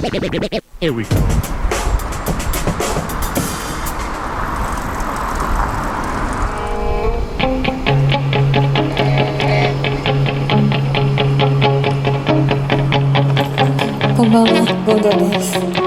Here we go. こんばんは、ゴンドです。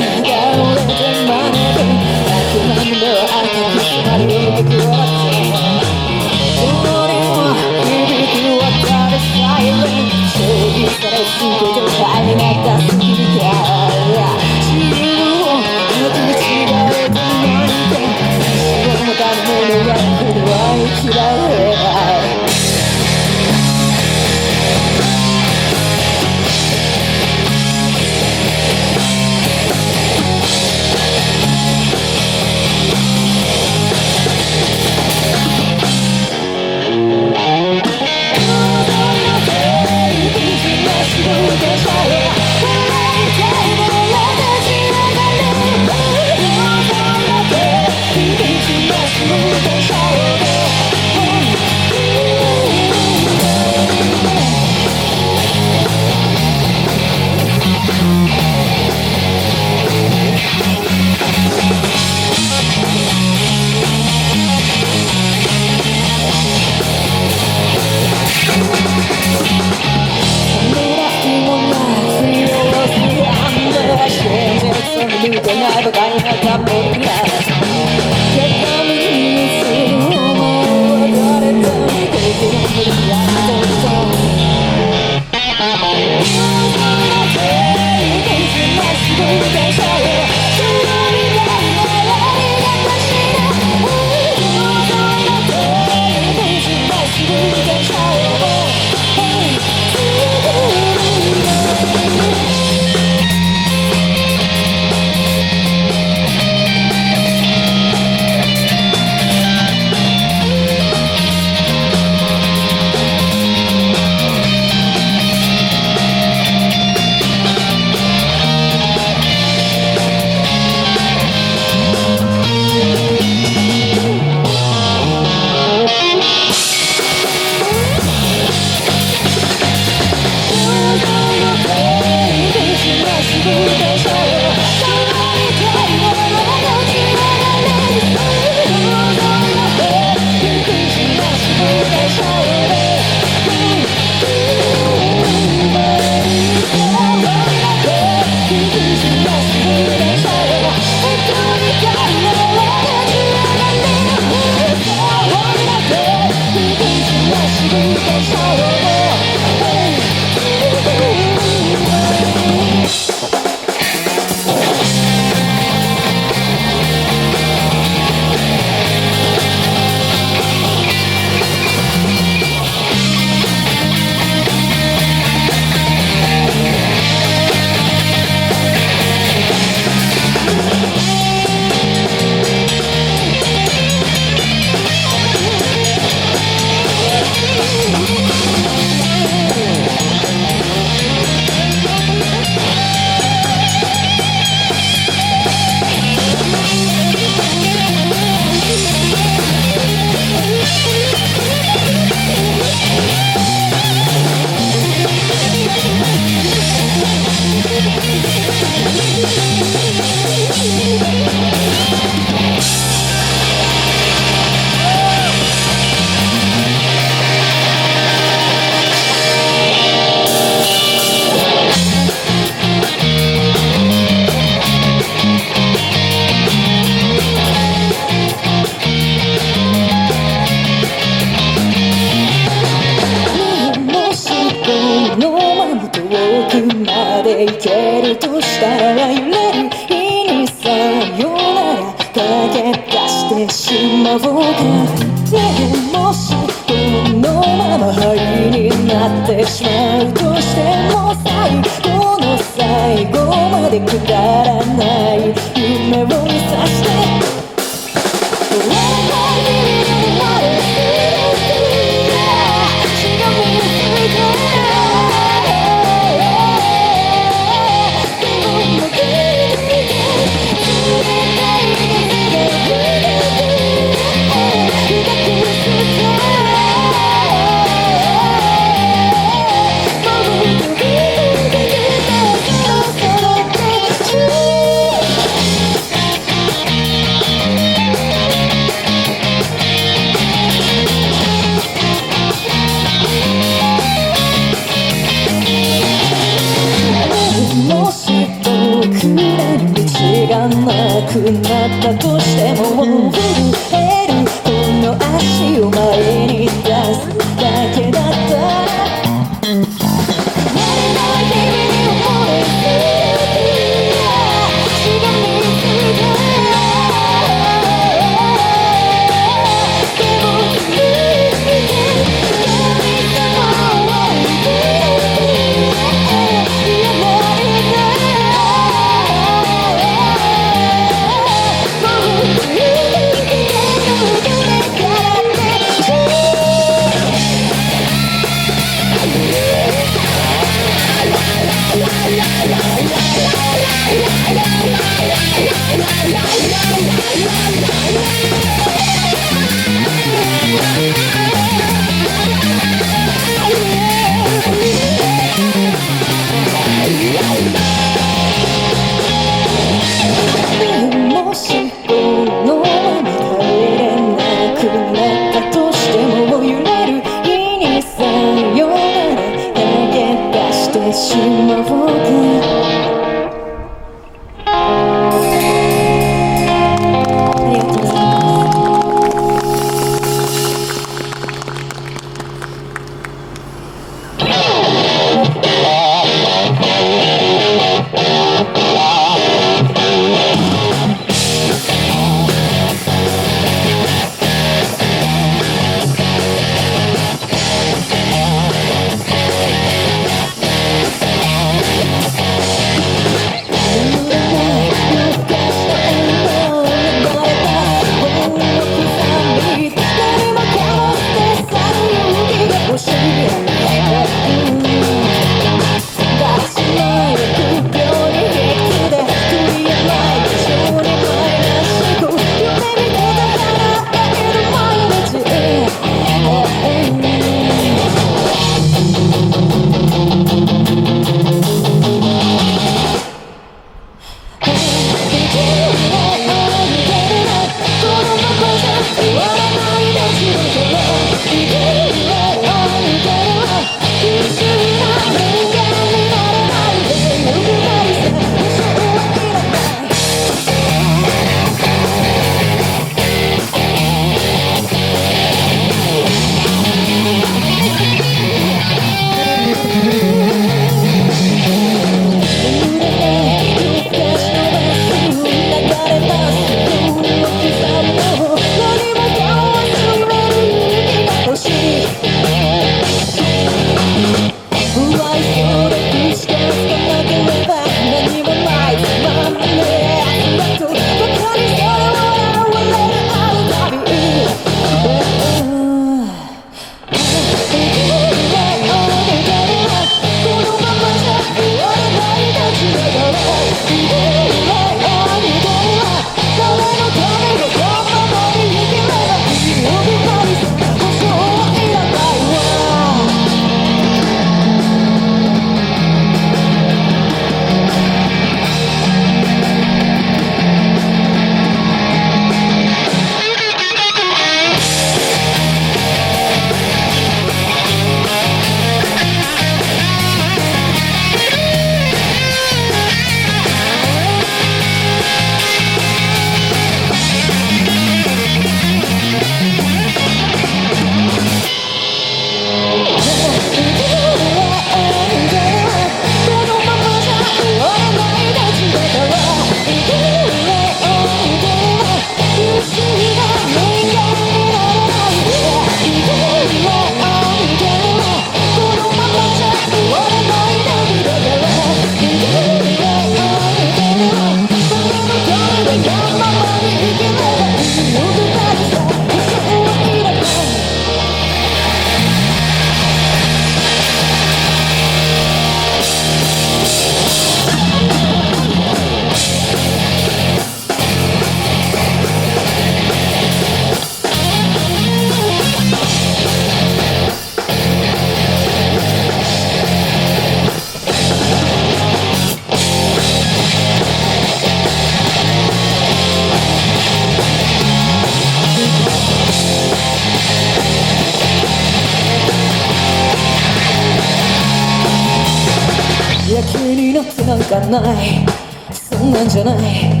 気になってなんかない。そんなんじゃない。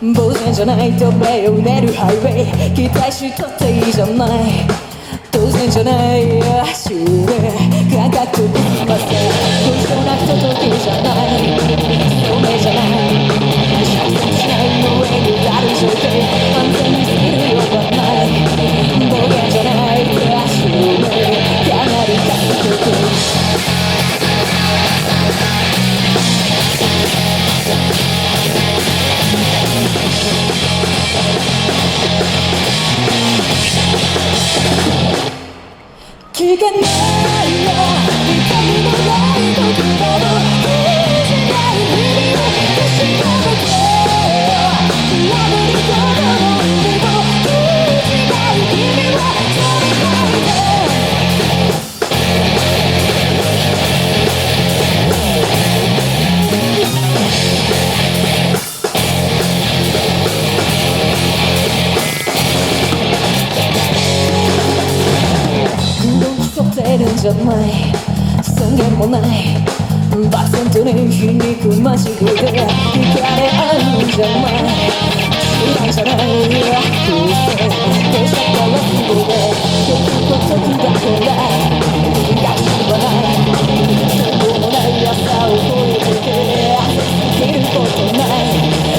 呆然じゃない。と目をうねるハイウェイ期待しとっていいじゃない。当然じゃない。足上。感覚できません不調なひとときじゃない。聞けないよ。痛みのない言葉を通じないじゃない。尊厳もないバツンとね皮肉まじりで惹かれ合うんじゃない手段じゃない風船電車からすぐで時と時だけだ学習はない戦後もない朝を越えてて生きることない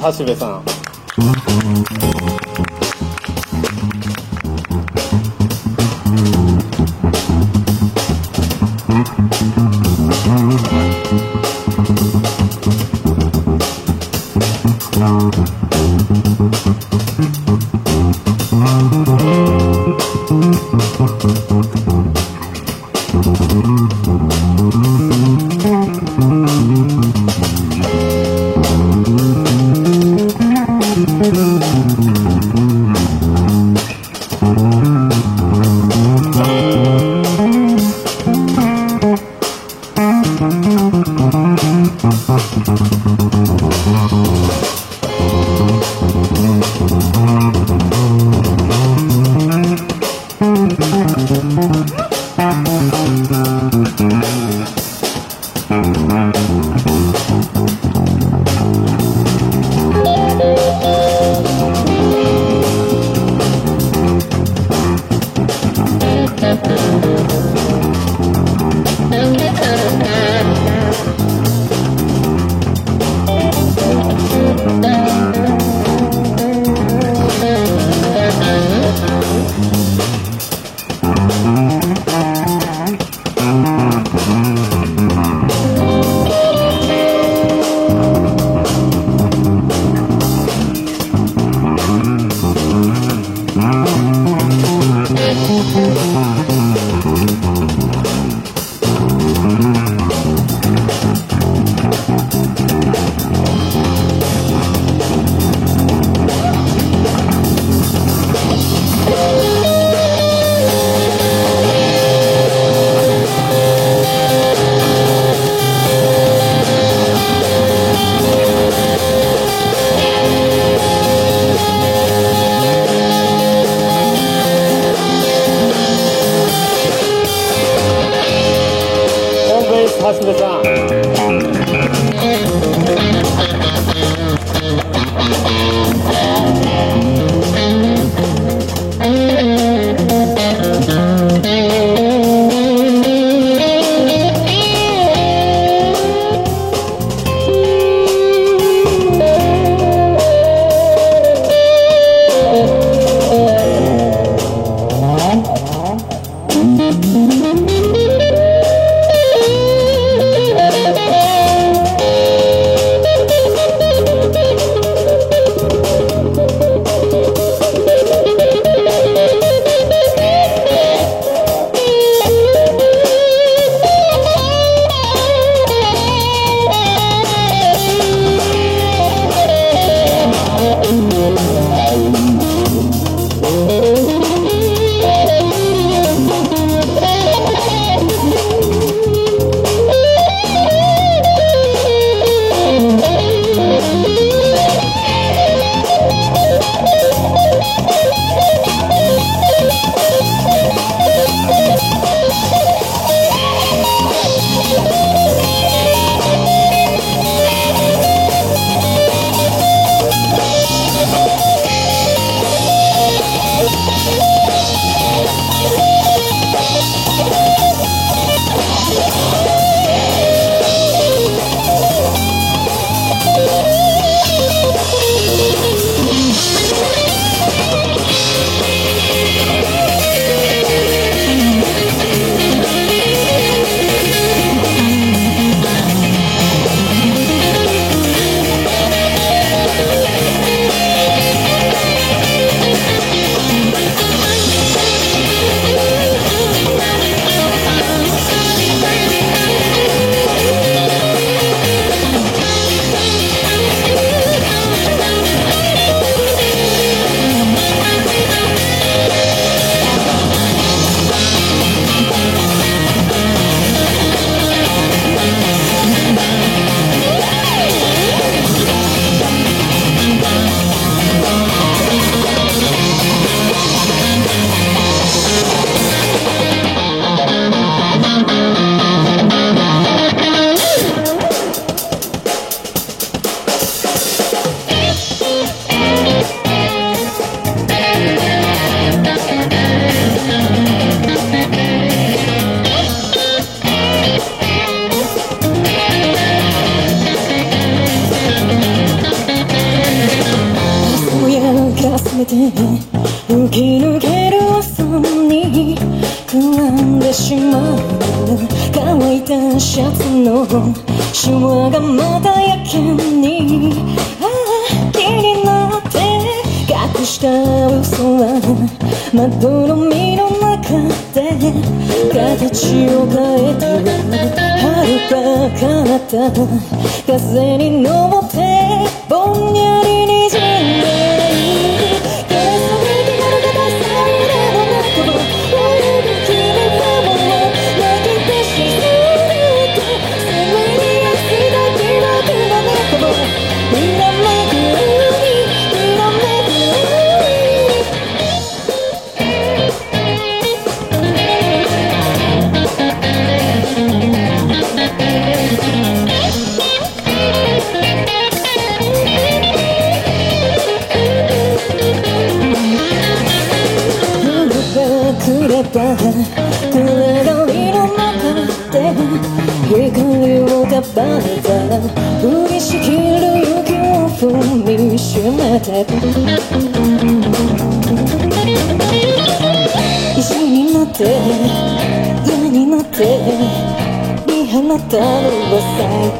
橋部さん。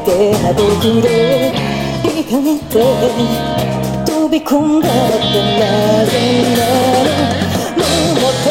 って破局でいかねて飛び込んだってなぜならもう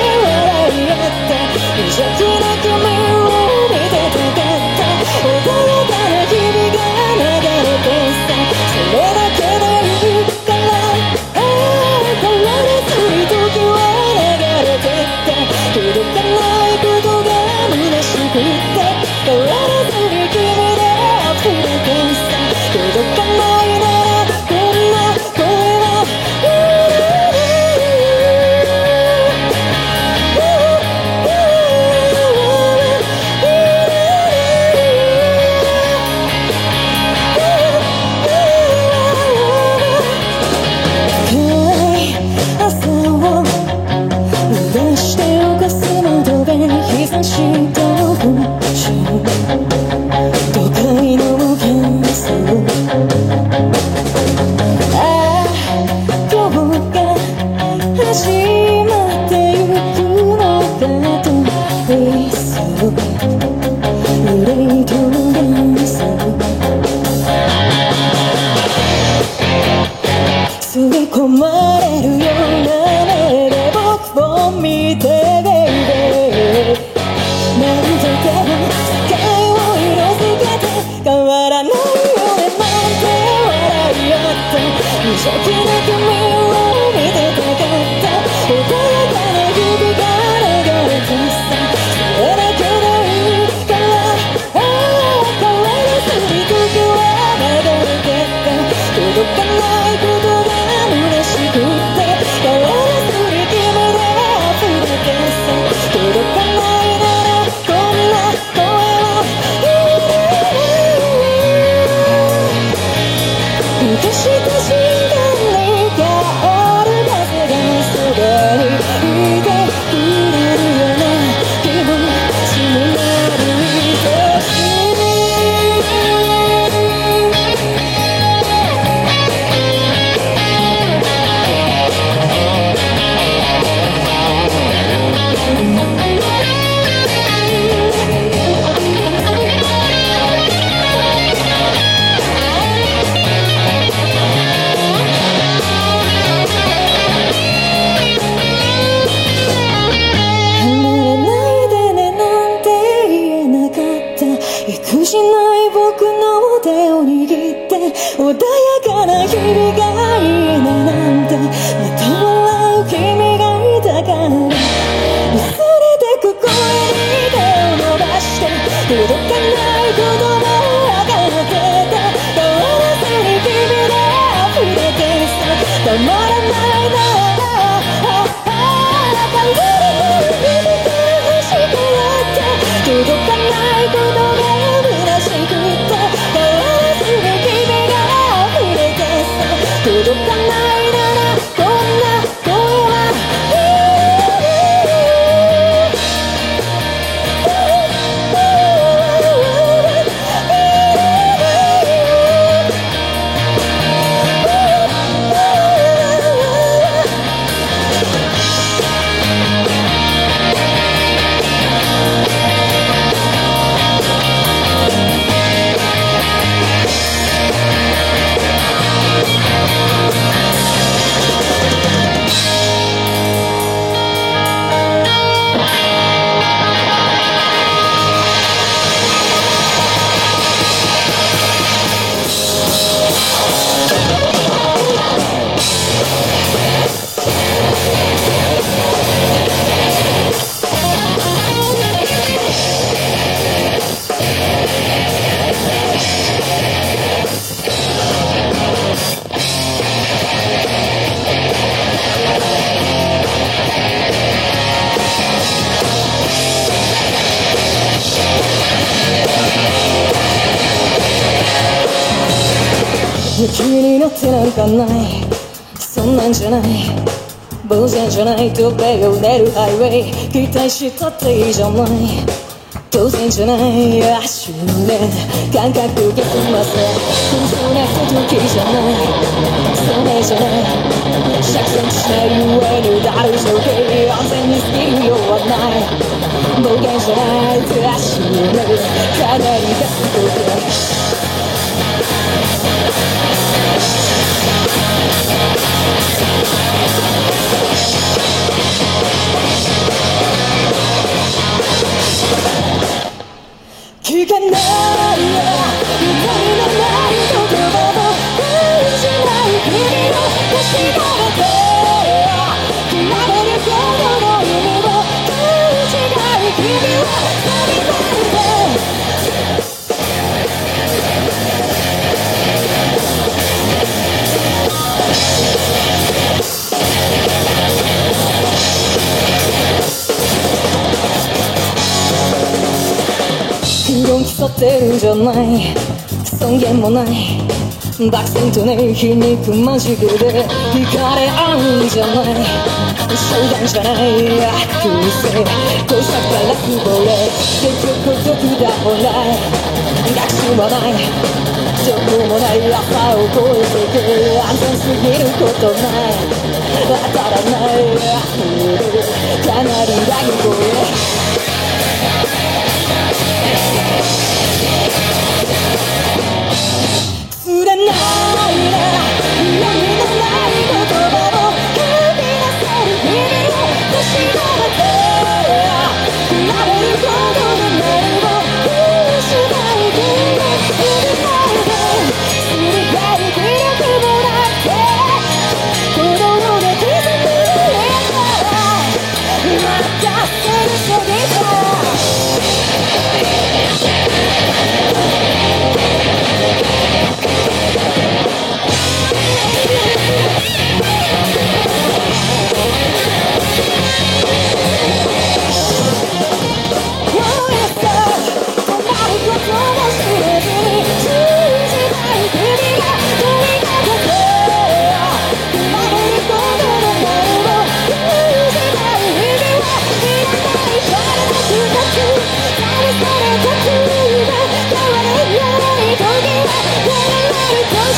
ないとベを出るハイウェイ期待したっていいじゃない。当然じゃない。足で感覚をけませ本当な時じゃない。それじゃない。釈然しない。上にダル条件安全に過ぎるようはない。暴言じゃない。手足をね。かなり出すこと聞かないよ。ってるんじゃない。尊厳もない。漠然とね皮肉まじくで惹かれ合うんじゃない。相談じゃない。空性こしゃからくぼれ結局毒だもない。学習もない。どこもない。朝を越えてく安全すぎることない。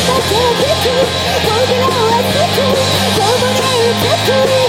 く扉を開くこく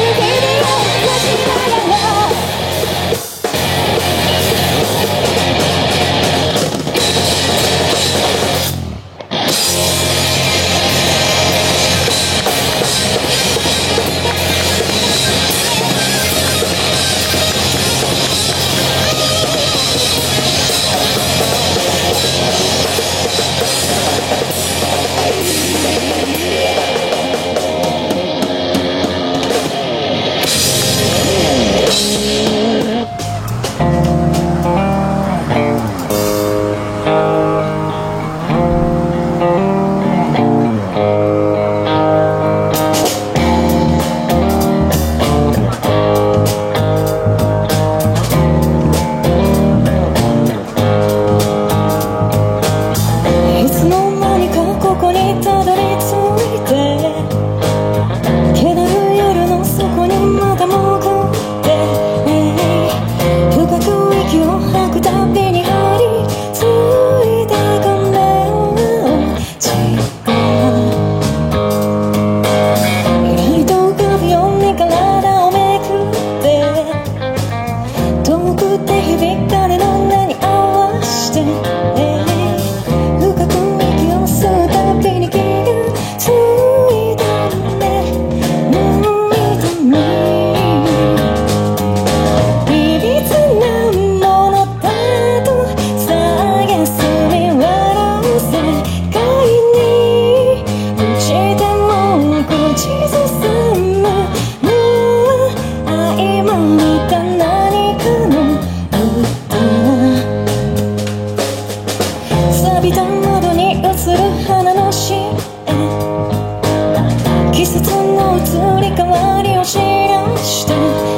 季節の移り変わりを知らして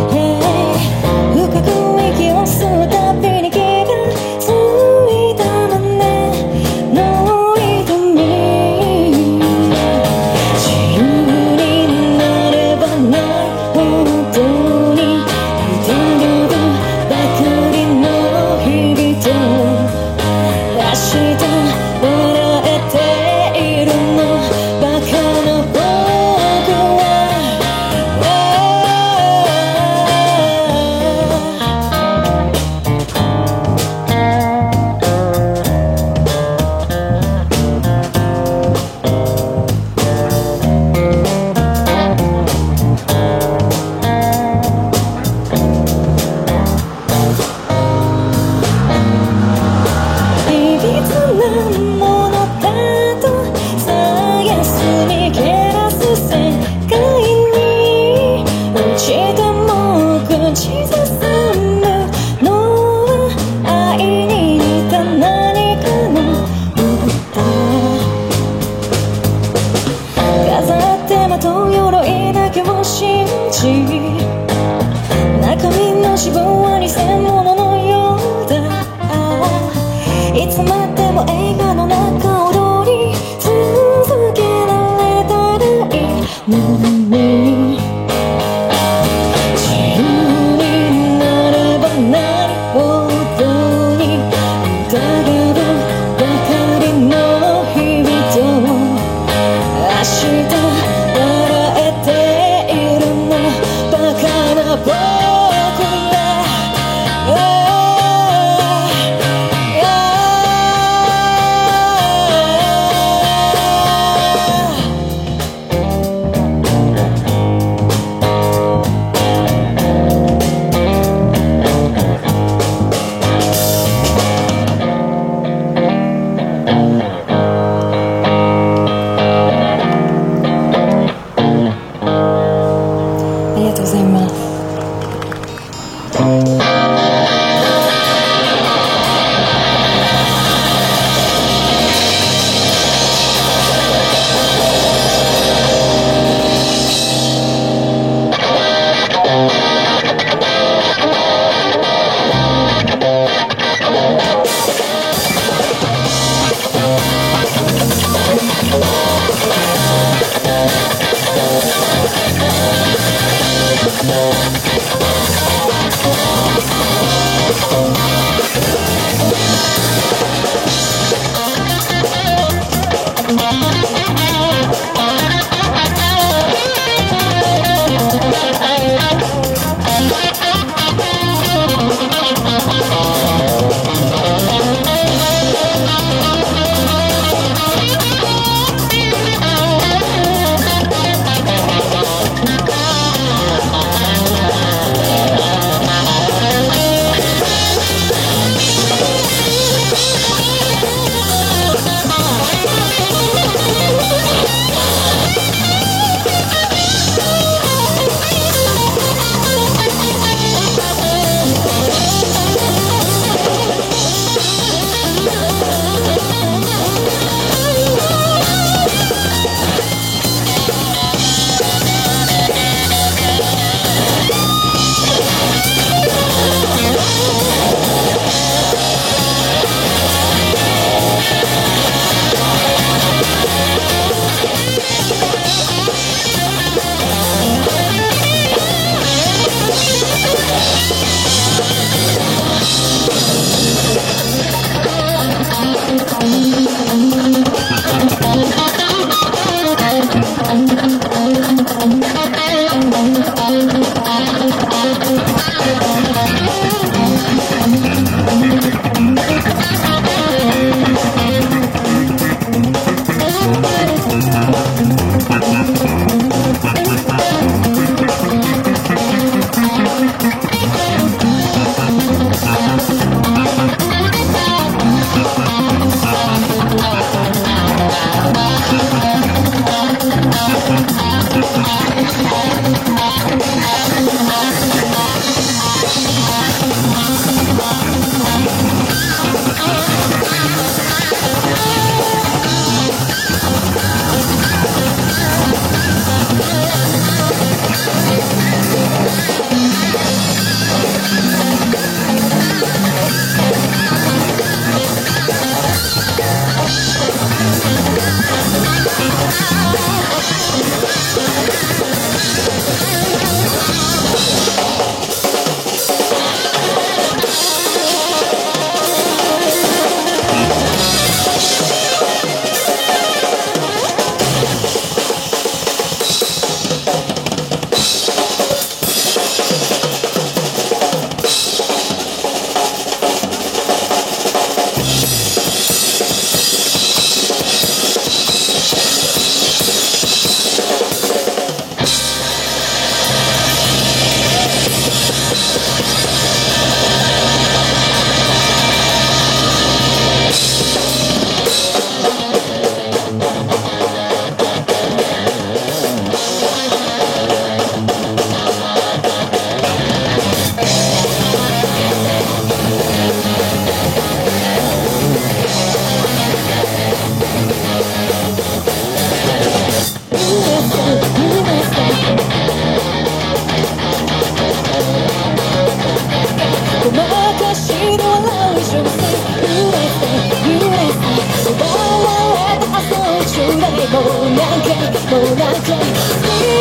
ないもう何回もう見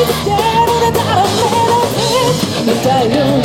つるならメロディよ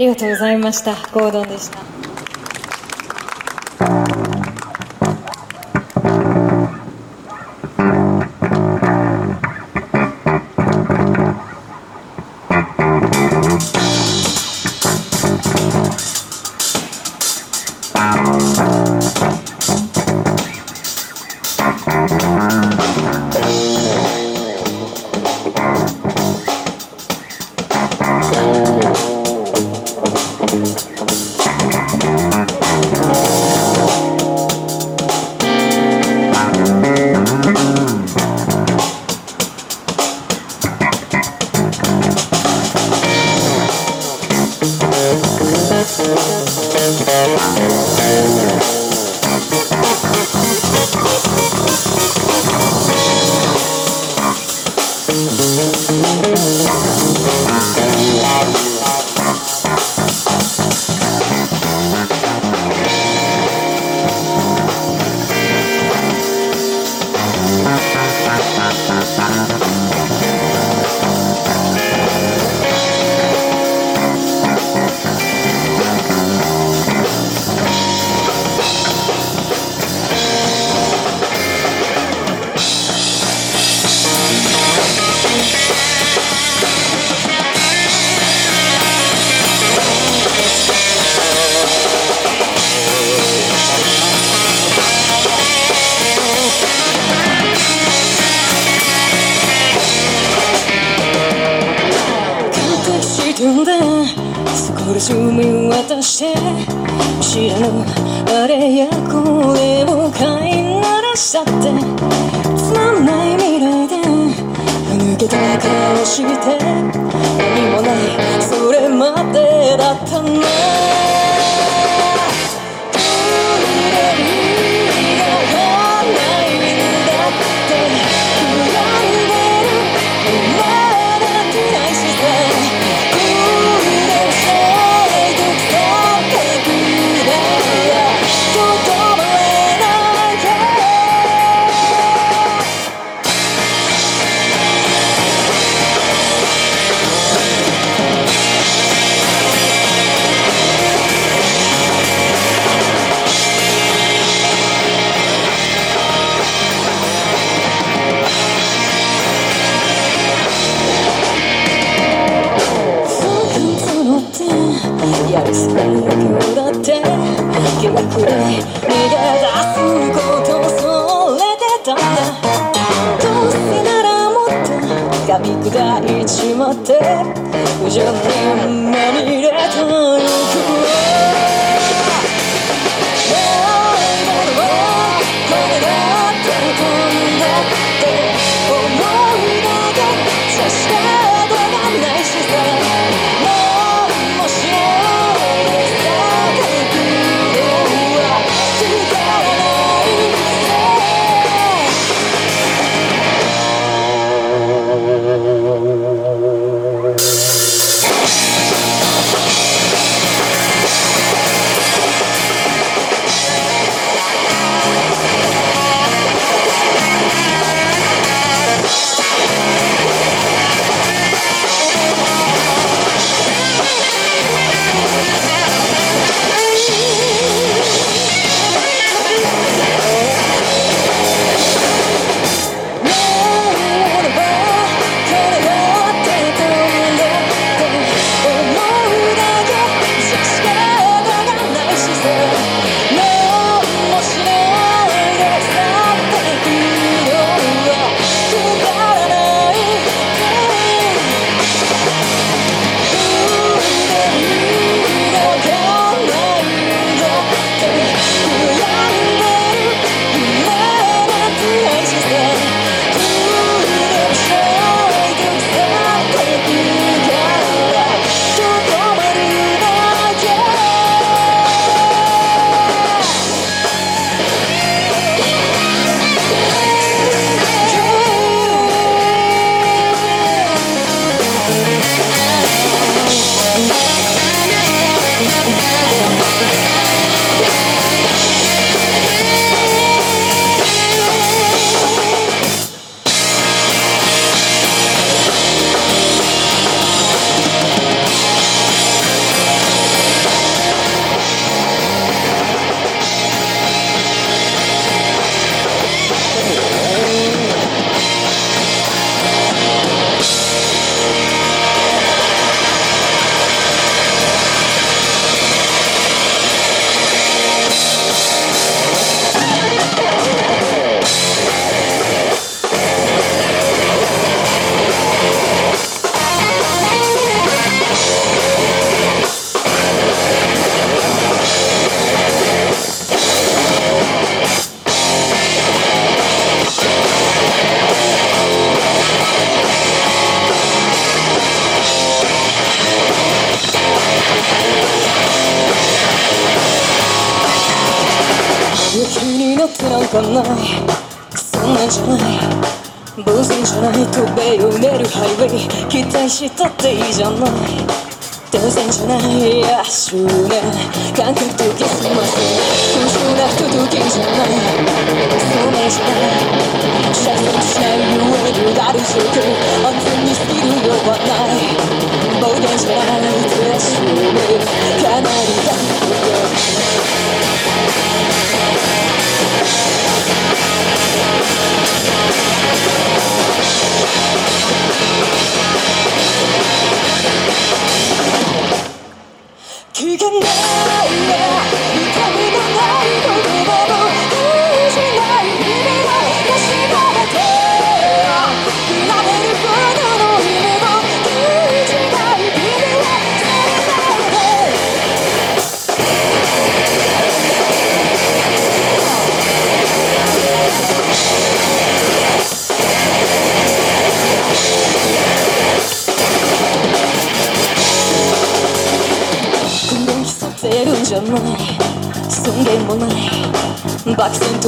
ありがとうございました。ゴードンでした。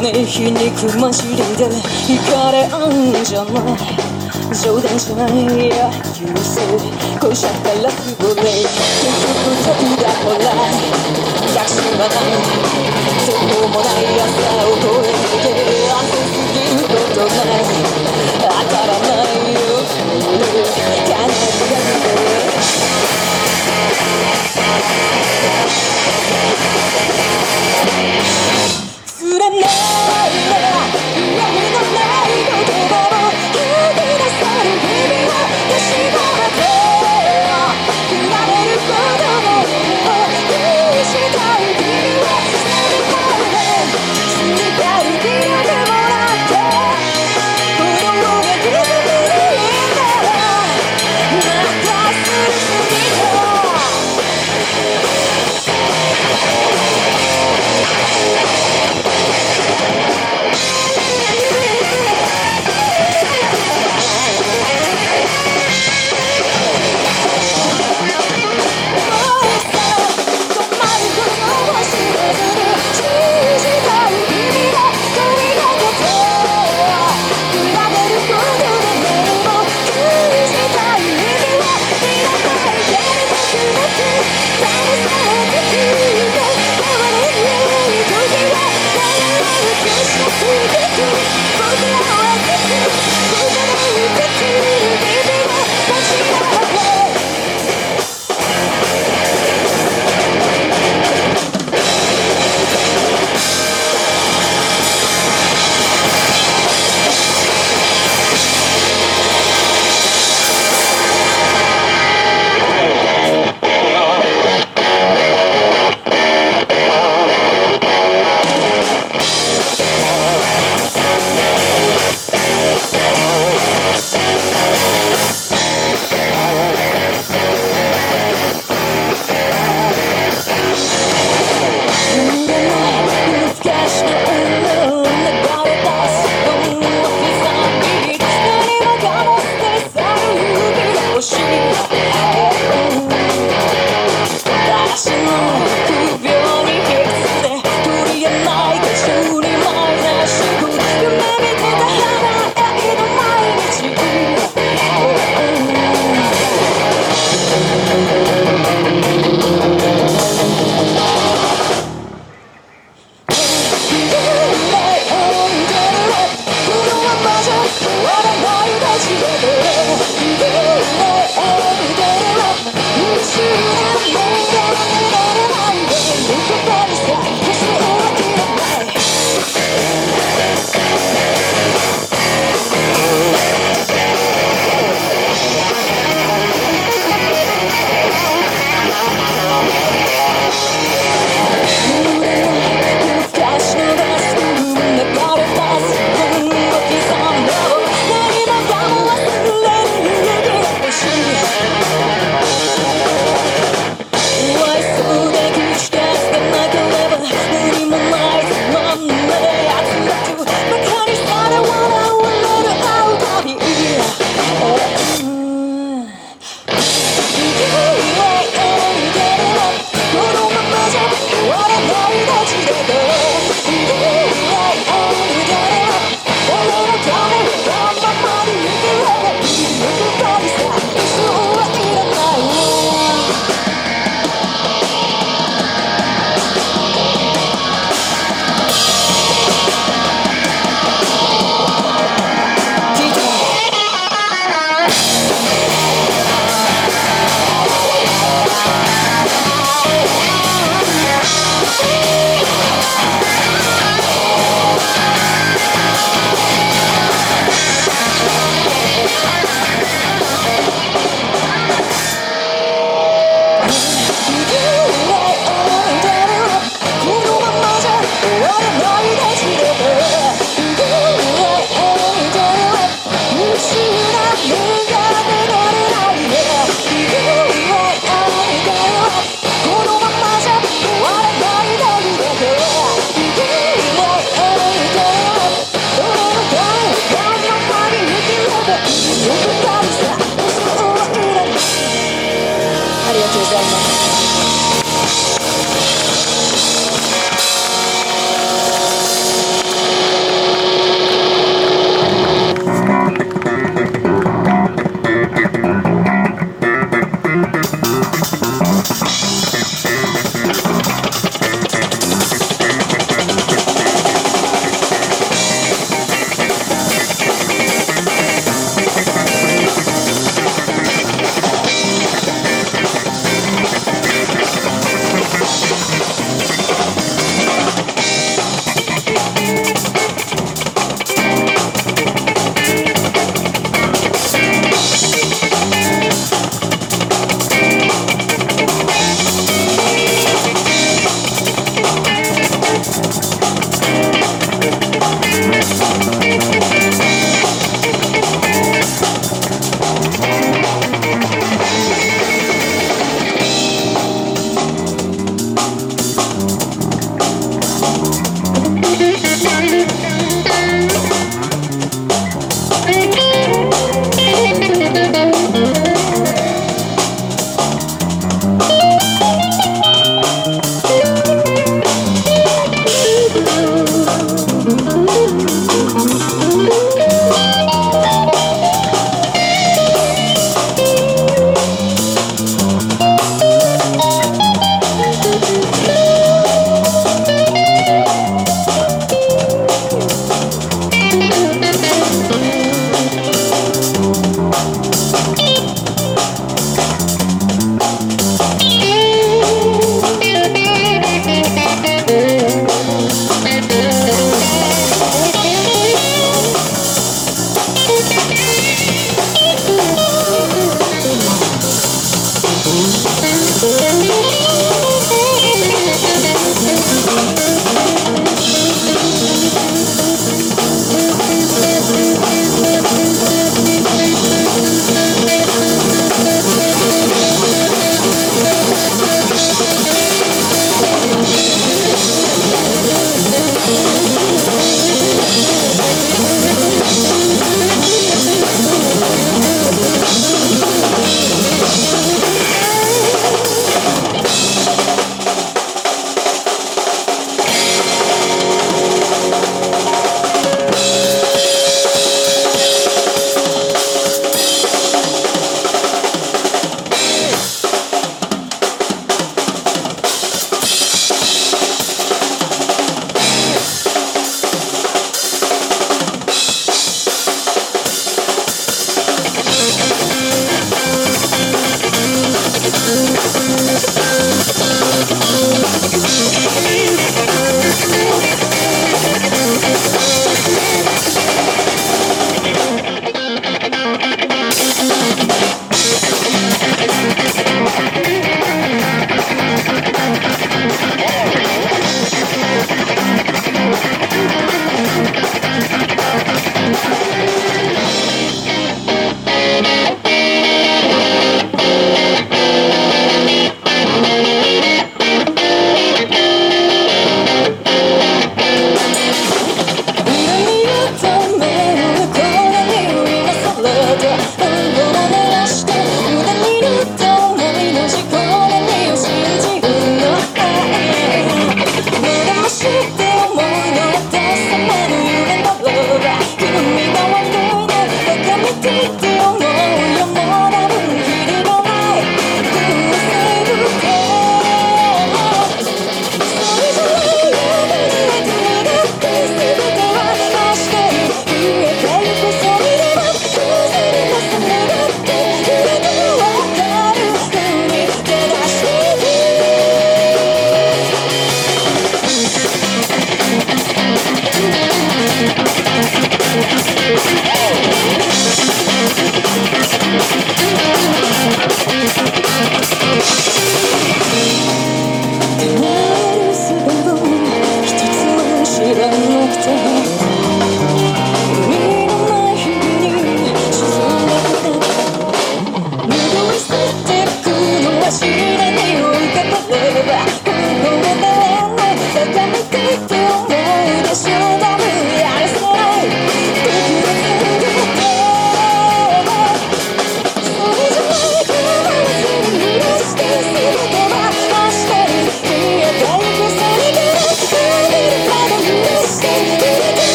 当に皮肉まじりで惹かれあんじゃない冗談じゃないや優勢恋しちゃったらすぐレ結局飛んだほら逆信はないそうもない朝を越え。て汗すぎることない当たらないよ悲しがって